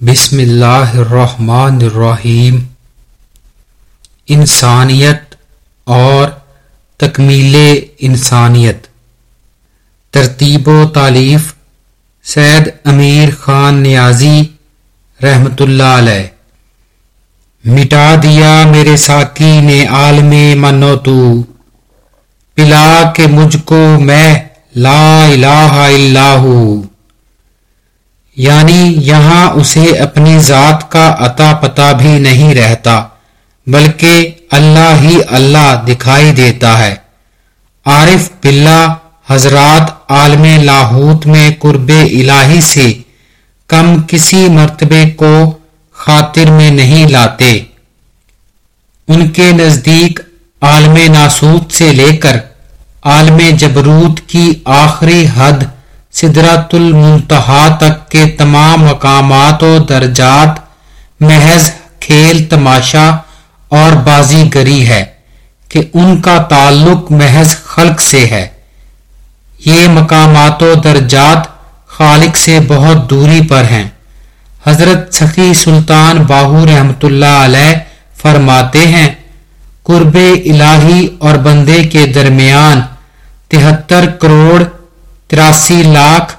بسم اللہ الرحمن الرحیم انسانیت اور تکمیل انسانیت. ترتیب و تعلیف سید امیر خان نیازی رحمت اللہ علیہ. مٹا دیا میرے ساکی نے عالم منو تو پلا کے مجھ کو میں لا الہ الا ہوں. یعنی یہاں اسے اپنی ذات کا عطا پتا بھی نہیں رہتا، بلکہ اللہ ہی اللہ دکھائی دیتا ہے۔ عارف بلّہ حضرات عالم لاہوت میں قرب الہی سے کم کسی مرتبے کو خاطر میں نہیں لاتے۔ ان کے نزدیک عالم ناسوت سے لے کر عالم جبروت کی آخری حد سدرت المنتہا تک کے تمام مقامات و درجات محض کھیل تماشا اور بازی گری ہے کہ ان کا تعلق محض خلق سے ہے۔ یہ مقامات و درجات خالق سے بہت دوری پر ہیں۔ حضرت سخی سلطان باہو رحمت اللہ علیہ فرماتے ہیں، قرب الہی اور بندے کے درمیان تہتر کروڑ تراسی لاکھ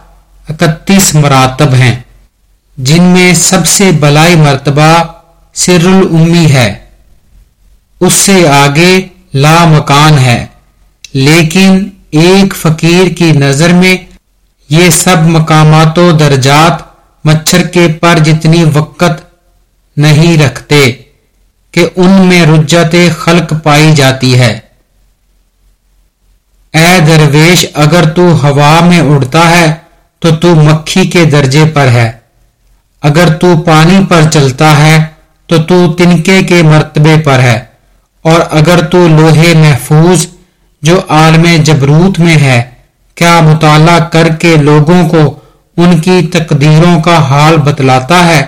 اکتیس مراتب ہیں، جن میں سب سے بلائی مرتبہ سر الامی ہے۔ اس سے آگے لا مکان ہے، لیکن ایک فقیر کی نظر میں یہ سب مقامات و درجات مچھر کے پر جتنی وقت نہیں رکھتے کہ ان میں رجت خلق پائی جاتی ہے۔ اے درویش، اگر تو ہوا میں اڑتا ہے، تو تو مکھی کے درجے پر ہے۔ اگر تو پانی پر چلتا ہے، تو تو تنکے کے مرتبے پر ہے۔ اور اگر تو لوہے محفوظ، جو عالم جبروت میں ہے، کیا مطالعہ کر کے لوگوں کو ان کی تقدیروں کا حال بتلاتا ہے،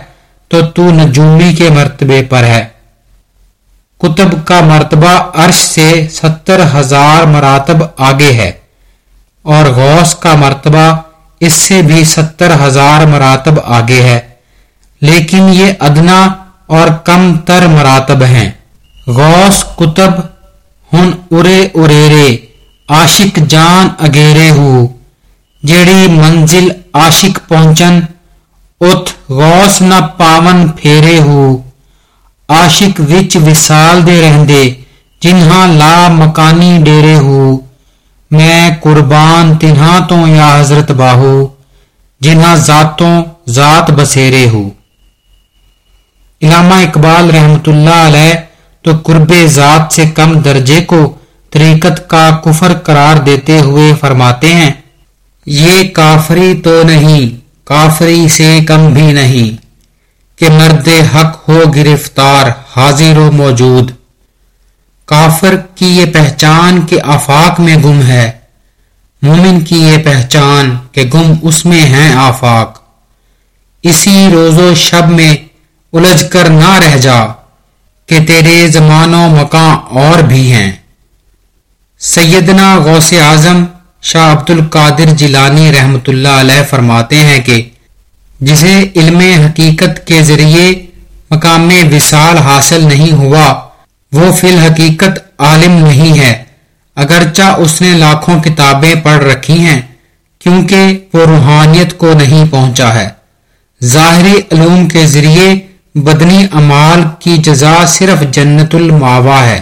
تو تو نجومی کے مرتبے پر ہے۔ کتب کا مرتبہ عرش سے ستر ہزار مراتب آگے ہے اور غوث کا مرتبہ اس سے بھی ستر ہزار مراتب آگے ہے۔ لیکن یہ ادنا اور کم تر مراتب ہیں۔ غوث کتب، ہن ارے ارے عاشق جان اگیرے ہو۔ جیڑی منزل عاشق پہنچن ات غوث نہ پاون پھیرے ہو۔ عاشق وچ وسال دے رہندے جنہاں لا مکانی ڈیرے ہو میں قربان تنہا تو یا حضرت باہو جنہاں ذاتوں ذات بسیرے ہو علامہ اقبال رحمت اللہ علیہ تو قرب ذات سے کم درجے کو طریقت کا کفر قرار دیتے ہوئے فرماتے ہیں یہ کافری تو نہیں کافری سے کم بھی نہیں کہ مرد حق ہو گرفتار، حاضر و موجود۔ کافر کی یہ پہچان کے آفاق میں گم ہے، مومن کی یہ پہچان کہ گم اس میں ہیں آفاق۔ اسی روز و شب میں الجھ کر نہ رہ جا کہ تیرے زمان و مکان اور بھی ہیں۔ سیدنا غوث اعظم شاہ عبد القادر جیلانی رحمت اللہ علیہ فرماتے ہیں کہ جسے علم حقیقت کے ذریعے مقام وصال حاصل نہیں ہوا، وہ فی الحقیقت عالم نہیں ہے۔ اگرچہ اس نے لاکھوں کتابیں پڑھ رکھی ہیں، کیونکہ وہ روحانیت کو نہیں پہنچا ہے۔ ظاہری علوم کے ذریعے بدنی امال کی جزا صرف جنت الماوا ہے،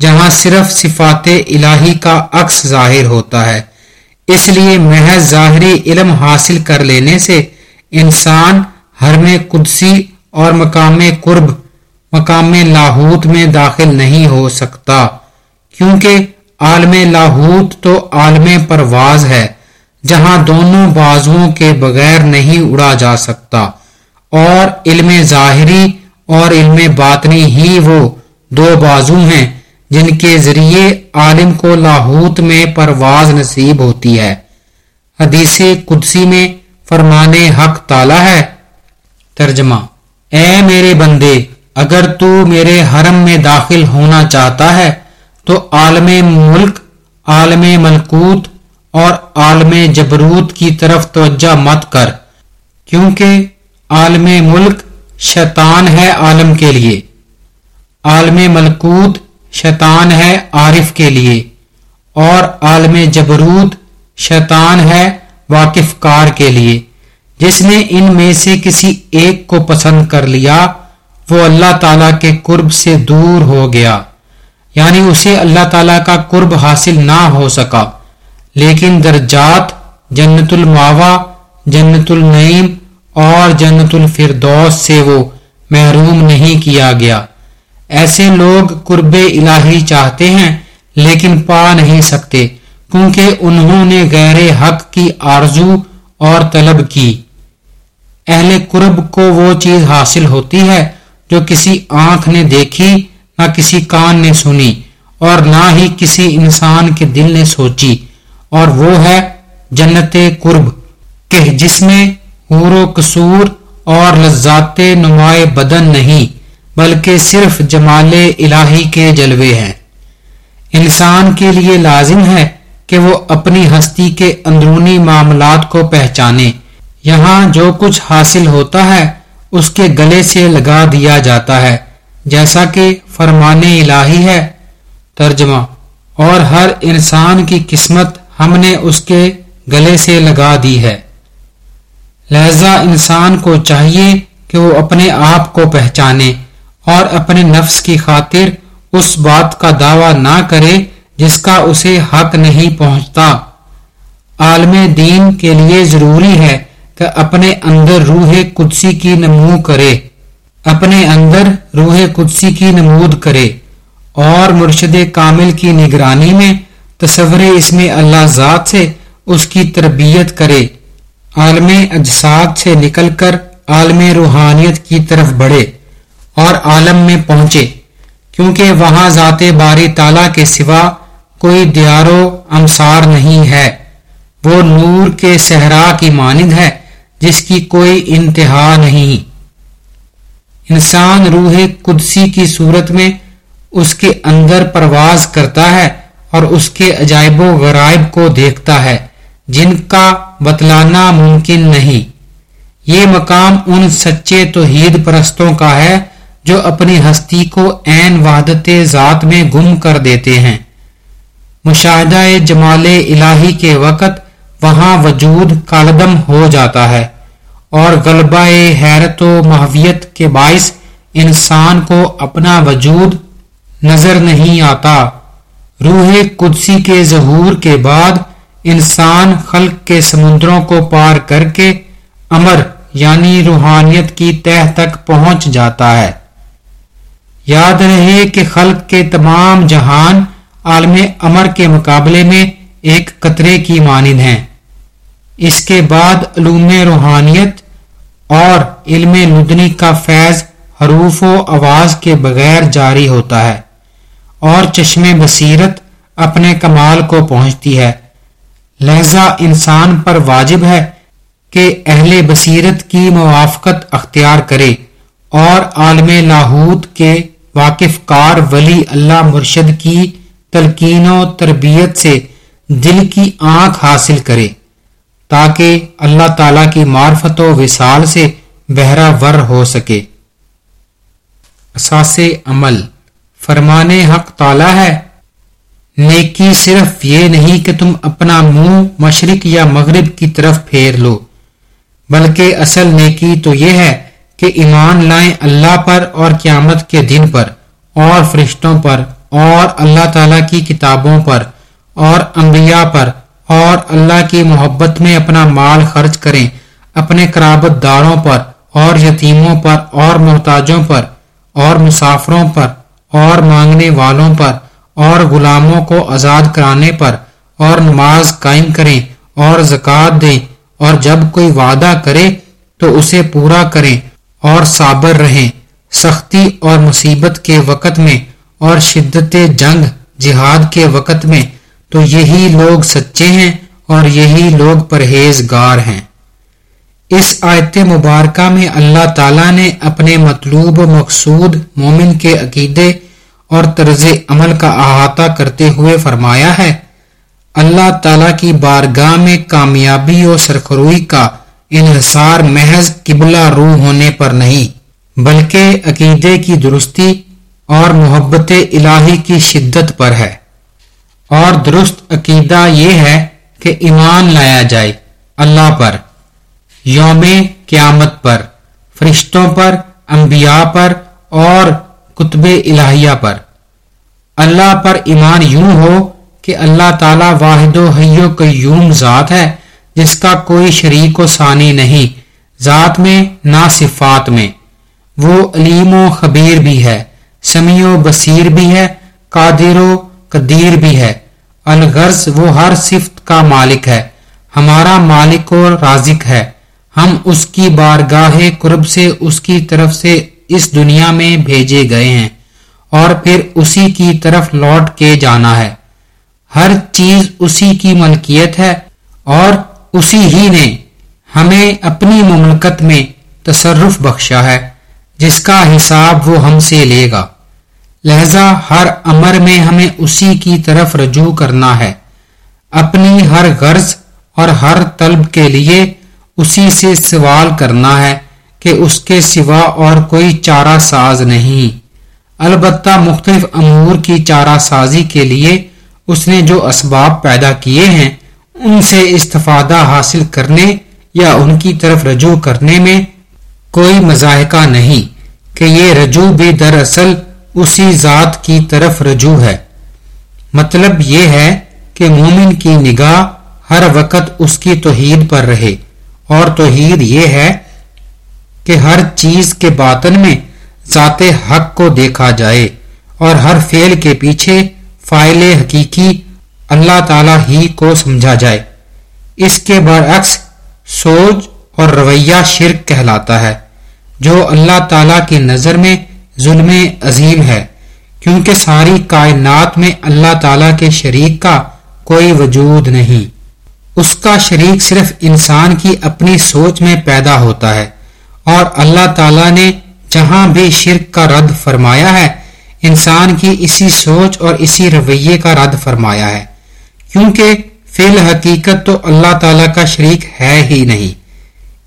جہاں صرف صفات الہی کا عکس ظاہر ہوتا ہے۔ اس لیے محض ظاہری علم حاصل کر لینے سے انسان ہر میں قدسی اور مقام قرب، مقام لاہوت میں داخل نہیں ہو سکتا، کیونکہ عالم لاہوت تو عالم پرواز ہے، جہاں دونوں بازوؤں کے بغیر نہیں اڑا جا سکتا، اور علم ظاہری اور علم باطنی ہی وہ دو بازو ہیں جن کے ذریعے عالم کو لاہوت میں پرواز نصیب ہوتی ہے۔ حدیث قدسی میں فرمانے حق تالا ہے۔ ترجمہ، اے میرے بندے، اگر تو میرے حرم میں داخل ہونا چاہتا ہے، تو عالم ملک، عالم ملکوت اور عالم جبروت کی طرف توجہ مت کر، کیونکہ عالم ملک شیطان ہے عالم کے لیے۔ عالم ملکوت شیطان ہے عارف کے لیے۔ اور عالم جبروت شیطان ہے واقف کار کے لیے۔ جس نے ان میں سے کسی ایک کو پسند کر لیا، وہ اللہ تعالی کے قرب سے دور ہو گیا۔ یعنی اسے اللہ تعالی کا قرب حاصل نہ ہو سکا۔ لیکن درجات جنت الماوا جنت النعیم اور جنت الفردوس سے وہ محروم نہیں کیا گیا۔ ایسے لوگ قرب الہی چاہتے ہیں، لیکن پا نہیں سکتے۔ کیونکہ انہوں نے غیر حق کی آرزو اور طلب کی۔ اہل قرب کو وہ چیز حاصل ہوتی ہے جو کسی آنکھ نے دیکھی، نہ کسی کان نے سنی، اور نہ ہی کسی انسان کے دل نے سوچی۔ اور وہ ہے جنت قرب، کہ جس میں حور و قصور اور لذات نمائے بدن نہیں، بلکہ صرف جمال الہی کے جلوے ہیں۔ انسان کے لیے لازم ہے کہ وہ اپنی ہستی کے اندرونی معاملات کو پہچانے۔ یہاں جو کچھ حاصل ہوتا ہے، اس کے گلے سے لگا دیا جاتا ہے۔ جیسا کہ فرمان الہی ہے، ترجمہ، اور ہر انسان کی قسمت ہم نے اس کے گلے سے لگا دی ہے۔ لہذا انسان کو چاہیے کہ وہ اپنے آپ کو پہچانے اور اپنے نفس کی خاطر اس بات کا دعوی نہ کرے جس کا اسے حق نہیں پہنچتا۔ عالم دین کے لیے ضروری ہے کہ اپنے اندر روح قدسی کی نمو کرے۔ اپنے اندر روح قدسی کی نمود کرے۔ اور مرشد کامل کی نگرانی میں تصور اس میں اللہ ذات سے اس کی تربیت کرے۔ عالم اجساد سے نکل کر عالم روحانیت کی طرف بڑھے اور عالم میں پہنچے۔ کیونکہ وہاں ذات باری تالا کے سوا کوئی دیارو امسار نہیں ہے۔ وہ نور کے صحرا کی مانند ہے، جس کی کوئی انتہا نہیں۔ انسان روح قدسی کی صورت میں اس کے اندر پرواز کرتا ہے اور اس کے عجائب و غرائب کو دیکھتا ہے، جن کا بتلانا ممکن نہیں۔ یہ مقام ان سچے توحید پرستوں کا ہے، جو اپنی ہستی کو عین وحدت ذات میں گم کر دیتے ہیں۔ مشاہدہ جمال الہی کے وقت وہاں وجود کالدم ہو جاتا ہے اور غلبہ حیرت و محویت کے باعث انسان کو اپنا وجود نظر نہیں آتا۔ روح قدسی کے ظہور کے بعد انسان خلق کے سمندروں کو پار کر کے امر یعنی روحانیت کی تہ تک پہنچ جاتا ہے۔ یاد رہے کہ خلق کے تمام جہان عالم امر کے مقابلے میں ایک قطرے کی مانند ہیں۔ اس کے بعد علوم روحانیت اور علم لدنی کا فیض حروف و آواز کے بغیر جاری ہوتا ہے اور چشم بصیرت اپنے کمال کو پہنچتی ہے۔ لہذا انسان پر واجب ہے کہ اہل بصیرت کی موافقت اختیار کرے اور عالم لاہوت کے واقف کار ولی اللہ مرشد کی تلقین و تربیت سے دل کی آنکھ حاصل کرے، تاکہ اللہ تعالی کی معرفت و وصال سے بہرا ور ہو سکے۔ اساس عمل، فرمان حق تعالی ہے۔ نیکی صرف یہ نہیں کہ تم اپنا منہ مشرق یا مغرب کی طرف پھیر لو، بلکہ اصل نیکی تو یہ ہے کہ ایمان لائیں اللہ پر اور قیامت کے دن پر اور فرشتوں پر۔ اور اللہ تعالی کی کتابوں پر، اور انبیاء پر، اور اللہ کی محبت میں اپنا مال خرچ کریں، اپنے قرابت داروں پر، اور یتیموں پر، اور محتاجوں پر، اور مسافروں پر، اور مانگنے والوں پر، اور غلاموں کو آزاد کرانے پر، اور نماز قائم کریں، اور زکوٰۃ دیں، اور جب کوئی وعدہ کرے تو اسے پورا کریں، اور صابر رہیں، سختی اور مصیبت کے وقت میں اور شدت جنگ جہاد کے وقت میں تو یہی لوگ سچے ہیں اور یہی لوگ پرہیزگار ہیں۔ اس آیت مبارکہ میں اللہ تعالیٰ نے اپنے مطلوب مقصود مومن کے عقیدے اور طرز عمل کا احاطہ کرتے ہوئے فرمایا ہے، اللہ تعالیٰ کی بارگاہ میں کامیابی اور سرخروئی کا انحصار محض قبلہ روح ہونے پر نہیں، بلکہ عقیدے کی درستی اور محبت الہی کی شدت پر ہے۔ اور درست عقیدہ یہ ہے کہ ایمان لایا جائے اللہ پر، یوم قیامت پر، فرشتوں پر، انبیاء پر اور کتب الہیہ پر۔ اللہ پر ایمان یوں ہو کہ اللہ تعالی واحد و حیو قیوم ذات ہے، جس کا کوئی شریک و ثانی نہیں، ذات میں، نہ صفات میں۔ وہ علیم و خبیر بھی ہے۔ سمیع و بصیر بھی ہے، قادر و قدیر بھی ہے۔ الغرض وہ ہر صفت کا مالک ہے۔ ہمارا مالک و رازق ہے۔ ہم اس کی بارگاہ قرب سے اس کی طرف سے اس دنیا میں بھیجے گئے ہیں اور پھر اسی کی طرف لوٹ کے جانا ہے۔ ہر چیز اسی کی ملکیت ہے اور اسی ہی نے ہمیں اپنی مملکت میں تصرف بخشا ہے، جس کا حساب وہ ہم سے لے گا۔ لہذا ہر امر میں ہمیں اسی کی طرف رجوع کرنا ہے۔ اپنی ہر غرض اور ہر طلب کے لیے اسی سے سوال کرنا ہے کہ اس کے سوا اور کوئی چارہ ساز نہیں۔ البتہ مختلف امور کی چارہ سازی کے لیے اس نے جو اسباب پیدا کیے ہیں، ان سے استفادہ حاصل کرنے یا ان کی طرف رجوع کرنے میں کوئی مذائقہ نہیں کہ یہ رجوع بھی دراصل اسی ذات کی طرف رجوع ہے۔ مطلب یہ ہے کہ مومن کی نگاہ ہر وقت اس کی توحید پر رہے۔ اور توحید یہ ہے کہ ہر چیز کے باطن میں ذات حق کو دیکھا جائے اور ہر فعل کے پیچھے فائل حقیقی اللہ تعالی ہی کو سمجھا جائے۔ اس کے برعکس سوچ اور رویہ شرک کہلاتا ہے، جو اللہ تعالی کی نظر میں ظلم عظیم ہے۔ کیونکہ ساری کائنات میں اللہ تعالی کے شریک کا کوئی وجود نہیں۔ اس کا شریک صرف انسان کی اپنی سوچ میں پیدا ہوتا ہے۔ اور اللہ تعالی نے جہاں بھی شرک کا رد فرمایا ہے، انسان کی اسی سوچ اور اسی رویے کا رد فرمایا ہے۔ کیونکہ فی الحقیقت تو اللہ تعالی کا شریک ہے ہی نہیں۔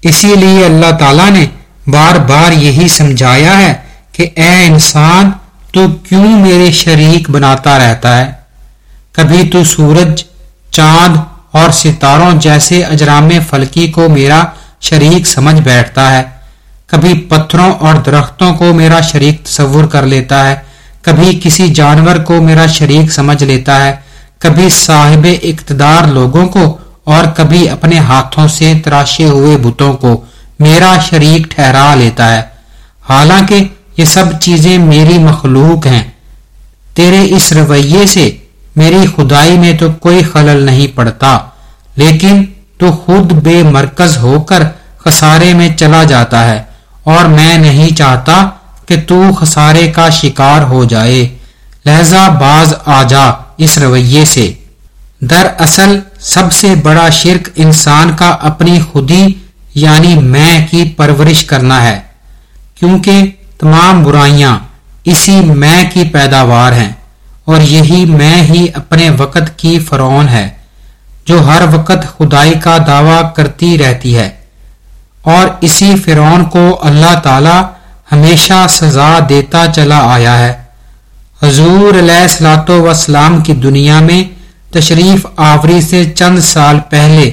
اسی لیے اللہ تعالی نے بار بار یہی سمجھایا ہے کہ اے انسان، تو کیوں میرے شریک بناتا رہتا ہے؟ کبھی تو سورج، چاند اور ستاروں جیسے اجرام فلکی کو میرا شریک سمجھ بیٹھتا ہے؟ کبھی پتھروں اور درختوں کو میرا شریک تصور کر لیتا ہے؟ کبھی کسی جانور کو میرا شریک سمجھ لیتا ہے؟ کبھی صاحب اقتدار لوگوں کو اور کبھی اپنے ہاتھوں سے تراشے ہوئے بتوں کو میرا شریک ٹھہرا لیتا ہے؟ حالانکہ یہ سب چیزیں میری مخلوق ہیں۔ تیرے اس رویے سے میری خدائی میں تو کوئی خلل نہیں پڑتا، لیکن تو خود بے مرکز ہو کر خسارے میں چلا جاتا ہے، اور میں نہیں چاہتا کہ تو خسارے کا شکار ہو جائے۔ لہذا باز آ جا اس رویے سے۔ در اصل سب سے بڑا شرک انسان کا اپنی خودی یعنی میں کی پرورش کرنا ہے، کیونکہ تمام برائیاں اسی میں کی پیداوار ہیں اور یہی میں ہی اپنے وقت کی فرون ہے، جو ہر وقت خدائی کا دعوی کرتی رہتی ہے۔ اور اسی فرعون کو اللہ تعالی ہمیشہ سزا دیتا چلا آیا ہے۔ حضور علیہ سلاۃ وسلام کی دنیا میں تشریف آوری سے چند سال پہلے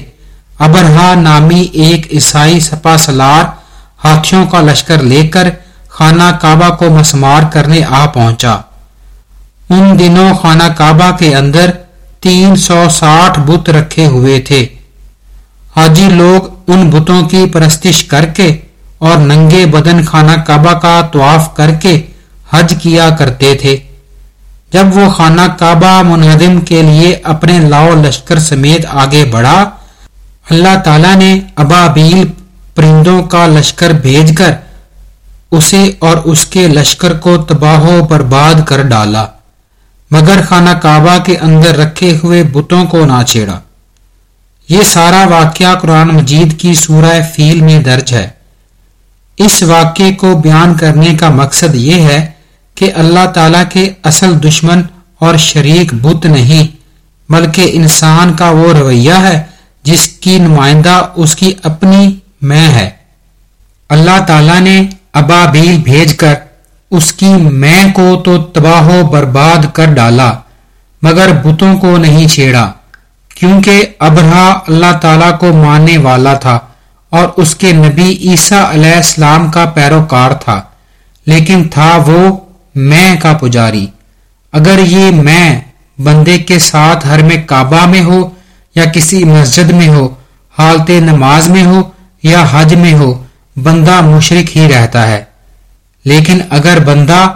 ابرہا نامی ایک عیسائی سپا سلار ہاتھیوں کا لشکر لے کر خانہ کعبہ کو مسمار کرنے آ پہنچا۔ ان دنوں خانہ کعبہ کے اندر تین سو ساٹھ بت رکھے ہوئے تھے۔ حاجی لوگ ان بتوں کی پرستش کر کے اور ننگے بدن خانہ کعبہ کا طواف کر کے حج کیا کرتے تھے۔ جب وہ خانہ کعبہ منہدم کے لیے اپنے لاؤ لشکر سمیت آگے بڑھا، اللہ تعالی نے ابابیل پرندوں کا لشکر بھیج کر اسے اور اس کے لشکر کو تباہ و برباد کر ڈالا۔ مگر خانہ کعبہ کے اندر رکھے ہوئے بتوں کو نہ چھیڑا۔ یہ سارا واقعہ قرآن مجید کی سورہ فیل میں درج ہے۔ اس واقعے کو بیان کرنے کا مقصد یہ ہے کہ اللہ تعالی کے اصل دشمن اور شریک بت نہیں، بلکہ انسان کا وہ رویہ ہے جس کی نمائندہ اس کی اپنی میں ہے۔ اللہ تعالی نے ابابیل بھیج کر اس کی میں کو تو تباہ و برباد کر ڈالا، مگر بتوں کو نہیں چھیڑا، کیونکہ ابرا اللہ تعالی کو ماننے والا تھا اور اس کے نبی عیسیٰ علیہ السلام کا پیروکار تھا، لیکن تھا وہ میں کا پجاری۔ اگر یہ میں بندے کے ساتھ ہر میں کعبہ میں ہو یا کسی مسجد میں ہو، حالت نماز میں ہو یا حج میں ہو بندہ مشرق ہی رہتا ہے۔ لیکن اگر بندہ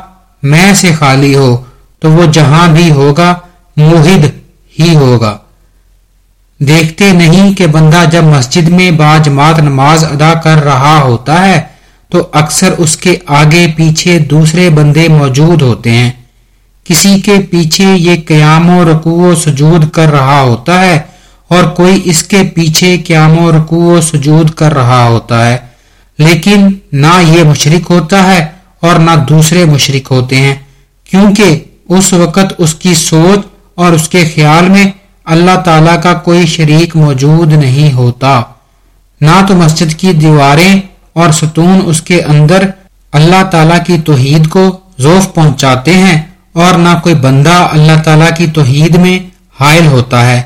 میں سے خالی ہو، تو وہ جہاں بھی ہوگا موہد ہی ہوگا۔ دیکھتے نہیں کہ بندہ جب مسجد میں باجماعت نماز ادا کر رہا ہوتا ہے، تو اکثر اس کے آگے پیچھے دوسرے بندے موجود ہوتے ہیں۔ کسی کے پیچھے یہ قیام و رکوع و سجود کر رہا ہوتا ہے، اور کوئی اس کے پیچھے قیام و رکوع و سجود کر رہا ہوتا ہے۔ لیکن نہ یہ مشرق ہوتا ہے اور نہ دوسرے مشرق ہوتے ہیں، کیونکہ اس وقت اس کی سوچ اور اس کے خیال میں اللہ تعالی کا کوئی شریک موجود نہیں ہوتا۔ نہ تو مسجد کی دیواریں اور ستون اس کے اندر اللہ تعالی کی توحید کو ذوف پہنچاتے ہیں اور نہ کوئی بندہ اللہ تعالی کی توحید میں حائل ہوتا ہے،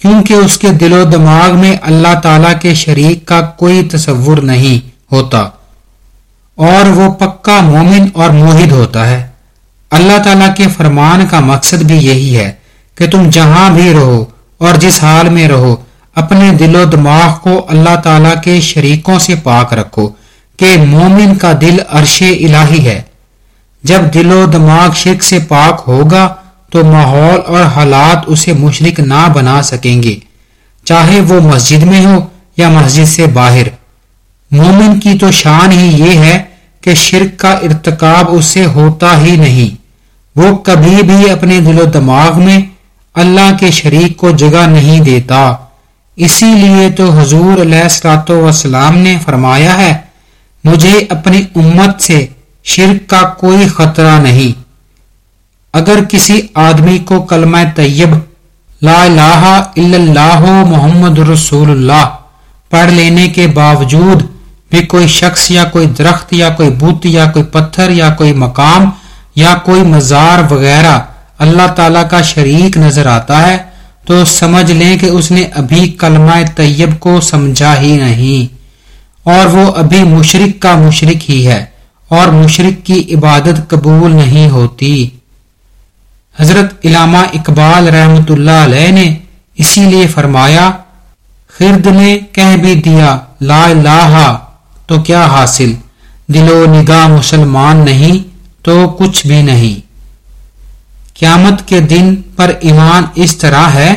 کیونکہ اس کے دل و دماغ میں اللہ تعالی کے شریک کا کوئی تصور نہیں۔ ہوتا۔ اور وہ پکا مومن اور موہد ہوتا ہے۔ اللہ تعالیٰ کے فرمان کا مقصد بھی یہی ہے کہ تم جہاں بھی رہو اور جس حال میں رہو، اپنے دل و دماغ کو اللہ تعالیٰ کے شریکوں سے پاک رکھو کہ مومن کا دل عرش الہی ہے۔ جب دل و دماغ شرک سے پاک ہوگا تو ماحول اور حالات اسے مشرک نہ بنا سکیں گے۔ چاہے وہ مسجد میں ہو یا مسجد سے باہر مومن کی تو شان ہی یہ ہے کہ شرک کا ارتکاب اس سے ہوتا ہی نہیں۔ وہ کبھی بھی اپنے دل و دماغ میں اللہ کے شریک کو جگہ نہیں دیتا۔ اسی لیے تو حضور علیہ السلاط وسلام نے فرمایا ہے، مجھے اپنی امت سے شرک کا کوئی خطرہ نہیں۔ اگر کسی آدمی کو کلمہ طیب لا الہ الا اللہ محمد رسول اللہ پڑھ لینے کے باوجود بھی کوئی شخص یا کوئی درخت یا کوئی بت یا کوئی پتھر یا کوئی مقام یا کوئی مزار وغیرہ اللہ تعالی کا شریک نظر آتا ہے، تو سمجھ لیں کہ اس نے ابھی کلمہ طیب کو سمجھا ہی نہیں۔ اور وہ ابھی مشرق کا مشرق ہی ہے، اور مشرق کی عبادت قبول نہیں ہوتی۔ حضرت علامہ اقبال رحمت اللہ علیہ نے اسی لیے فرمایا، خرد نے کہہ بھی دیا، لا الہ تو کیا حاصل؟ دل و نگاہ مسلمان نہیں تو کچھ بھی نہیں۔ قیامت کے دن پر ایمان اس طرح ہے،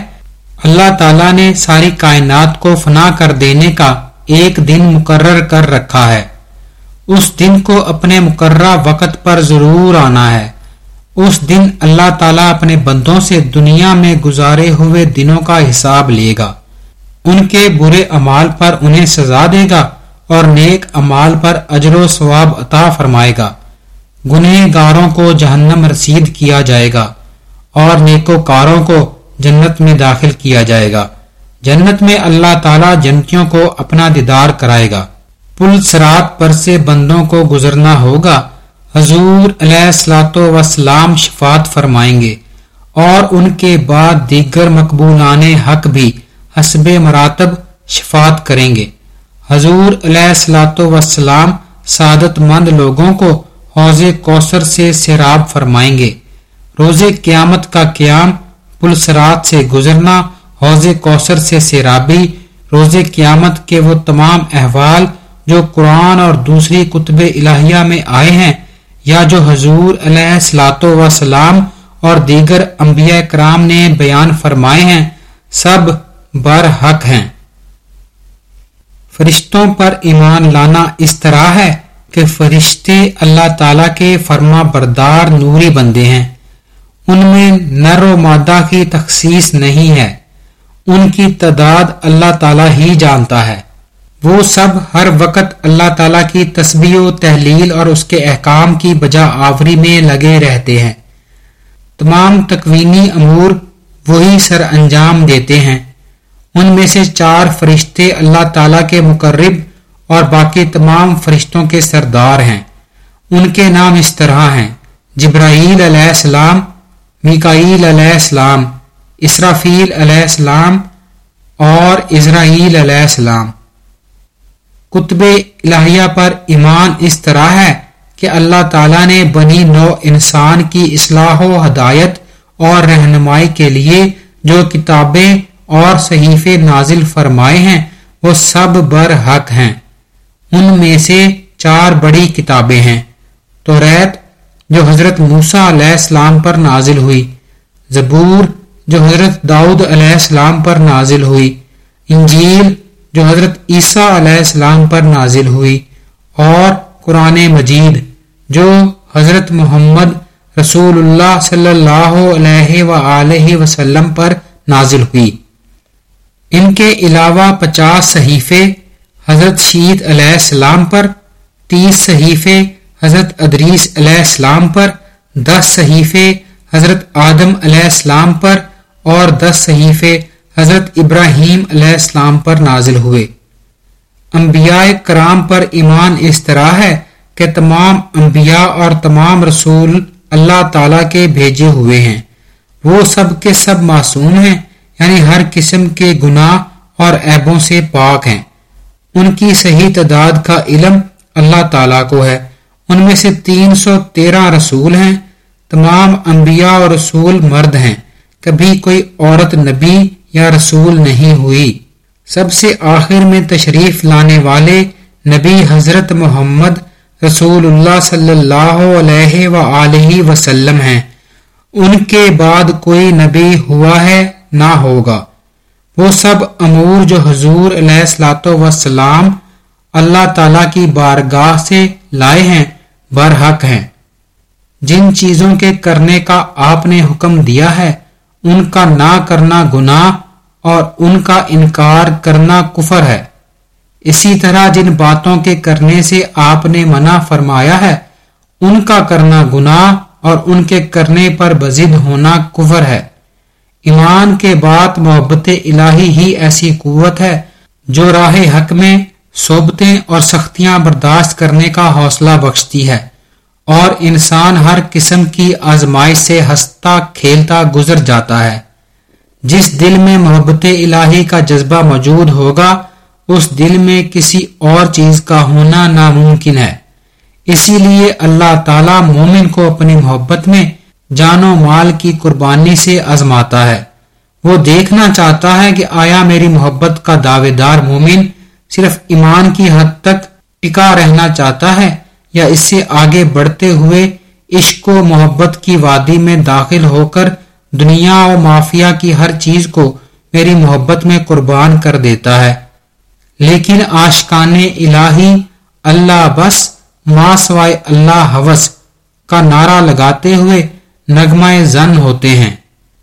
اللہ تعالی نے ساری کائنات کو فنا کر دینے کا ایک دن مقرر کر رکھا ہے۔ اس دن کو اپنے مقررہ وقت پر ضرور آنا ہے۔ اس دن اللہ تعالیٰ اپنے بندوں سے دنیا میں گزارے ہوئے دنوں کا حساب لے گا۔ ان کے برے امال پر انہیں سزا دے گا۔ اور نیک امال پر اجر و ثواب عطا فرمائے گا۔ گنہ گاروں کو جہنم رسید کیا جائے گا اور نیکو کاروں کو جنت میں داخل کیا جائے گا۔ جنت میں اللہ تعالیٰ جنتیوں کو اپنا دیدار کرائے گا۔ پل سرات پر سے بندوں کو گزرنا ہوگا۔ حضور علیہ السلاط وسلام شفات فرمائیں گے اور ان کے بعد دیگر مقبولان حق بھی حسب مراتب شفات کریں گے۔ حضور علیہ السلاط وسلام سعادت مند لوگوں کو حوض کوثر سے سیراب فرمائیں گے۔ روز قیامت کا قیام پلسرات سے گزرنا، حوض کوثر سے سیرابی روز قیامت کے وہ تمام احوال جو قرآن اور دوسری کتب الہیہ میں آئے ہیں یا جو حضور علیہ السلاط وسلام اور دیگر انبیاء کرام نے بیان فرمائے ہیں، سب بر حق ہیں۔ فرشتوں پر ایمان لانا اس طرح ہے کہ فرشتے اللہ تعالی کے فرما بردار نوری بندے ہیں۔ ان میں نر و مادہ کی تخصیص نہیں ہے۔ ان کی تعداد اللہ تعالی ہی جانتا ہے۔ وہ سب ہر وقت اللہ تعالی کی تسبیح و تحلیل اور اس کے احکام کی بجا آوری میں لگے رہتے ہیں۔ تمام تکوینی امور وہی سر انجام دیتے ہیں۔ ان میں سے چار فرشتے اللہ تعالی کے مقرب اور باقی تمام فرشتوں کے سردار ہیں۔ ان کے نام اس طرح ہیں، جبرائیل علیہ السلام، میکائیل علیہ السلام، اسرافیل علیہ السلام اور اسرائیل علیہ السلام۔ کتب الہیہ پر ایمان اس طرح ہے کہ اللہ تعالیٰ نے بنی نو انسان کی اصلاح و ہدایت اور رہنمائی کے لیے جو کتابیں اور صحیفے نازل فرمائے ہیں، وہ سب بر حق ہیں۔ ان میں سے چار بڑی کتابیں ہیں۔ تو ریت، جو حضرت موسا علیہ السلام پر نازل ہوئی۔ زبور، جو حضرت داؤد علیہ السلام پر نازل ہوئی۔ انجیل، جو حضرت عیسیٰ علیہ السلام پر نازل ہوئی۔ اور قرآن مجید، جو حضرت محمد رسول اللہ صلی اللہ علیہ وسلم پر نازل ہوئی۔ ان کے علاوہ پچاس صحیفے حضرت شید علیہ السلام پر، تیس صحیفے حضرت ادریس علیہ السلام پر، دس صحیفے حضرت آدم علیہ السلام پر اور دس صحیفے حضرت ابراہیم علیہ السلام پر نازل ہوئے۔ انبیاء کرام پر ایمان اس طرح ہے کہ تمام انبیاء اور تمام رسول اللہ تعالی کے بھیجے ہوئے ہیں۔ وہ سب کے سب معصوم ہیں۔ یعنی ہر قسم کے گناہ اور عیبوں سے پاک ہیں۔ ان کی صحیح تعداد کا علم اللہ تعالی کو ہے۔ ان میں سے تین سو تیرہ رسول ہیں۔ تمام انبیاء اور رسول مرد ہیں۔ کبھی کوئی عورت نبی یا رسول نہیں ہوئی۔ سب سے آخر میں تشریف لانے والے نبی حضرت محمد رسول اللہ صلی اللہ علیہ وآلہ وسلم ہیں۔ ان کے بعد کوئی نبی ہوا ہے نہ ہوگا۔ وہ سب امور جو حضور علیہ السلاۃ وسلام اللہ تعالی کی بارگاہ سے لائے ہیں، برحق ہیں۔ جن چیزوں کے کرنے کا آپ نے حکم دیا ہے، ان کا نہ کرنا گناہ اور ان کا انکار کرنا کفر ہے۔ اسی طرح جن باتوں کے کرنے سے آپ نے منع فرمایا ہے، ان کا کرنا گناہ اور ان کے کرنے پر بزد ہونا کفر ہے۔ ایمان کے بعد محبت الہی ہی ایسی قوت ہے جو راہ حق میں صوبتیں اور سختیاں برداشت کرنے کا حوصلہ بخشتی ہے اور انسان ہر قسم کی آزمائش سے ہنستا کھیلتا گزر جاتا ہے۔ جس دل میں محبت الہی کا جذبہ موجود ہوگا، اس دل میں کسی اور چیز کا ہونا ناممکن ہے۔ اسی لیے اللہ تعالی مومن کو اپنی محبت میں جان و مال کی قربانی سے آزماتا ہے۔ وہ دیکھنا چاہتا ہے کہ آیا میری محبت کا دعوے دار مومن صرف ایمان کی حد تک ٹکا رہنا چاہتا ہے یا اس سے آگے بڑھتے ہوئے عشق و محبت کی وادی میں داخل ہو کر دنیا و مافیا کی ہر چیز کو میری محبت میں قربان کر دیتا ہے۔ لیکن آشکان الہی اللہ بس ما سوائے اللہ حوث کا نعرہ لگاتے ہوئے نغمہ زن ہوتے ہیں۔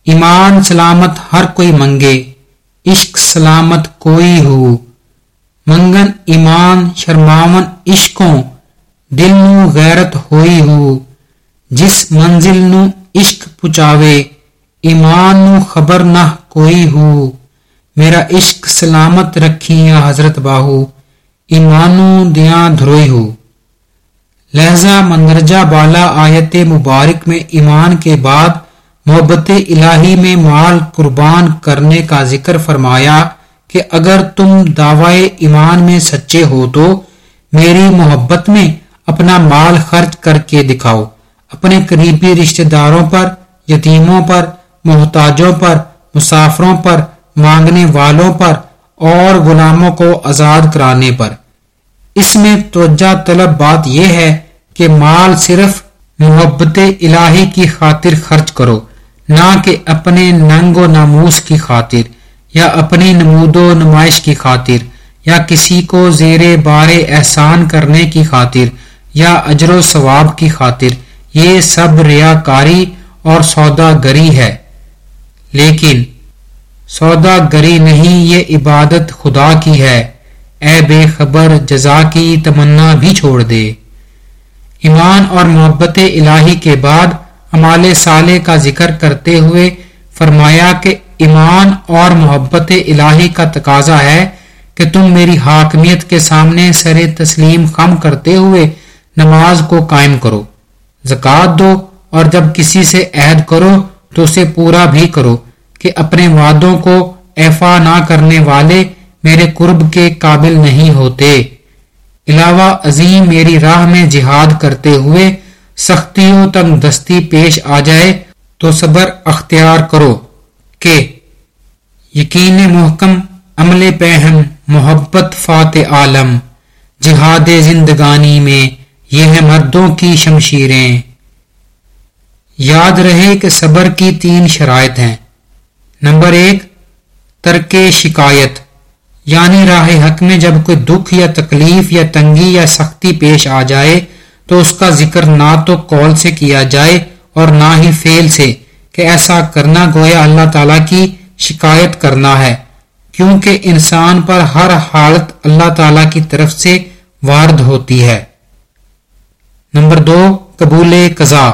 ایمان سلامت ہر کوئی منگے، عشق سلامت کوئی ہو۔ منگن ایمان شرماون عشقوں، دل نو غیرت ہوئی ہو۔ جس منزل نو عشق پچاوے، ایمان نو خبر نہ کوئی ہو۔ میرا عشق سلامت رکھی یا حضرت باہو ایمانو دیاں دھروئی ہو۔ لہذا مندرجہ بالا آیت مبارک میں ایمان کے بعد محبت الہی میں مال قربان کرنے کا ذکر فرمایا کہ اگر تم دعوی ایمان میں سچے ہو تو میری محبت میں اپنا مال خرچ کر کے دکھاؤ، اپنے قریبی رشتہ داروں پر، یتیموں پر، محتاجوں پر، مسافروں پر، مانگنے والوں پر اور غلاموں کو آزاد کرانے پر۔ اس میں توجہ طلب بات یہ ہے کہ مال صرف محبت الہی کی خاطر خرچ کرو، نہ کہ اپنے ننگ و ناموس کی خاطر یا اپنی نمود و نمائش کی خاطر یا کسی کو زیر بار احسان کرنے کی خاطر یا اجر و ثواب کی خاطر، یہ سب ریاکاری اور سودا گری ہے۔ لیکن سودا گری نہیں، یہ عبادت خدا کی ہے۔ اے بے خبر، جزا کی تمنا بھی چھوڑ دے۔ ایمان اور محبت الہی کے بعد امال سالے کا ذکر کرتے ہوئے فرمایا کہ ایمان اور محبت الہی کا تقاضا ہے کہ تم میری حاکمیت کے سامنے سر تسلیم خم کرتے ہوئے نماز کو قائم کرو، زکوٰۃ دو اور جب کسی سے عہد کرو تو اسے پورا بھی کرو کہ اپنے وعدوں کو ایفا نہ کرنے والے میرے قرب کے قابل نہیں ہوتے۔ علاوہ عظیم میری راہ میں جہاد کرتے ہوئے سختیوں تک دستی پیش آ جائے تو صبر اختیار کرو کہ یقین محکم، عمل پہم محبت فات عالم، جہاد زندگانی میں یہ ہے مردوں کی شمشیریں۔ یاد رہے کہ صبر کی تین شرائط ہیں۔ نمبر ایک، ترک شکایت۔ یعنی راہ حق میں جب کوئی دکھ یا تکلیف یا تنگی یا سختی پیش آ جائے تو اس کا ذکر نہ تو کال سے کیا جائے اور نہ ہی فیل سے کہ ایسا کرنا گویا اللہ تعالی کی شکایت کرنا ہے، کیونکہ انسان پر ہر حالت اللہ تعالی کی طرف سے وارد ہوتی ہے۔ نمبر دو، قبول قضا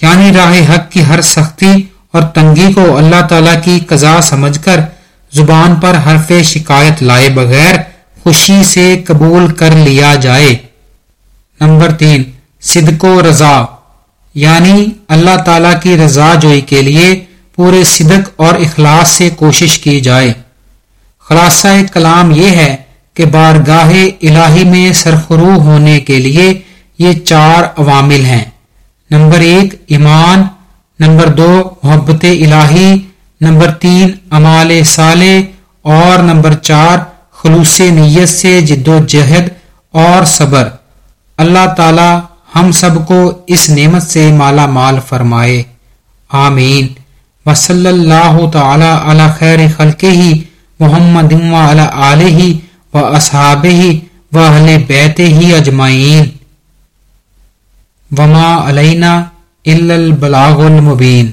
یعنی راہ حق کی ہر سختی اور تنگی کو اللہ تعالی کی قضا سمجھ کر زبان پر حرف شکایت لائے بغیر خوشی سے قبول کر لیا جائے۔ نمبر تین، صدق و رضا یعنی اللہ تعالی کی رضا جوئی کے لیے پورے صدق اور اخلاص سے کوشش کی جائے۔ خلاصہ کلام یہ ہے کہ بارگاہ الہی میں سرخرو ہونے کے لیے یہ چار عوامل ہیں۔ نمبر ایک، ایمان، نمبر دو، محبت الہی نمبر تین امال صالح، اور نمبر چار، خلوص نیت سے جد و جہد اور صبر۔ اللہ تعالی ہم سب کو اس نعمت سے مالا مال فرمائے۔ آمین۔ وصلی اللہ تعالی علی خیر خلق ہی محمد علیہ و اصحاب ہی و اہل بیت ہی اجمعین۔ وما علینا البلاغ المبین۔